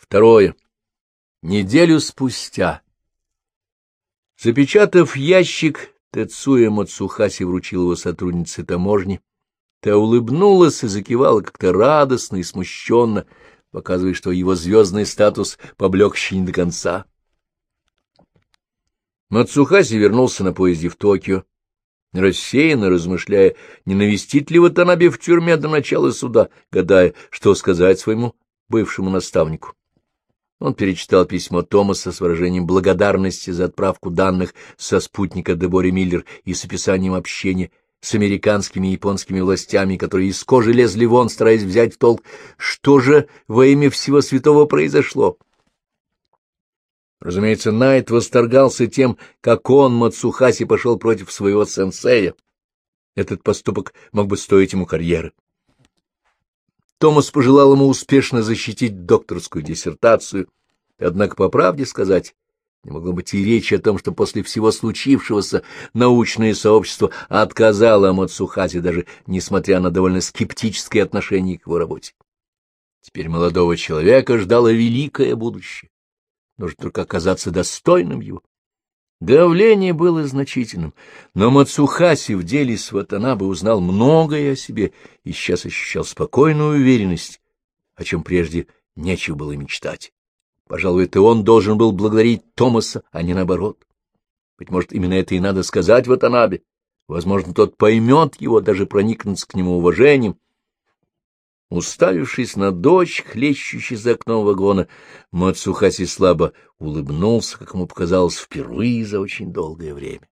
Второе. Неделю спустя. Запечатав ящик, Тецуя Мацухаси вручил его сотруднице таможни. Та улыбнулась и закивала как-то радостно и смущенно, показывая, что его звездный статус поблек еще не до конца. Мацухаси вернулся на поезде в Токио, рассеянно размышляя, не навестит ли Ватанабе в тюрьме до начала суда, гадая, что сказать своему бывшему наставнику. Он перечитал письмо Томаса с выражением благодарности за отправку данных со спутника Дебори Миллер и с описанием общения с американскими и японскими властями, которые из кожи лезли вон, стараясь взять в толк, что же во имя всего святого произошло. Разумеется, Найт восторгался тем, как он, Мацухаси, пошел против своего сенсея. Этот поступок мог бы стоить ему карьеры. Томас пожелал ему успешно защитить докторскую диссертацию, однако, по правде сказать, не могло быть и речи о том, что после всего случившегося научное сообщество отказало Мацухаси, даже несмотря на довольно скептическое отношение к его работе. Теперь молодого человека ждало великое будущее. Нужно только оказаться достойным его. Давление было значительным, но Мацухаси в деле с Ватанабе узнал многое о себе и сейчас ощущал спокойную уверенность, о чем прежде нечего было мечтать. Пожалуй, это он должен был благодарить Томаса, а не наоборот. Быть может, именно это и надо сказать Ватанабе. Возможно, тот поймет его, даже проникнется к нему уважением, Уставившись на дочь, хлещущий за окном вагона, Мацухаси слабо улыбнулся, как ему показалось, впервые за очень долгое время.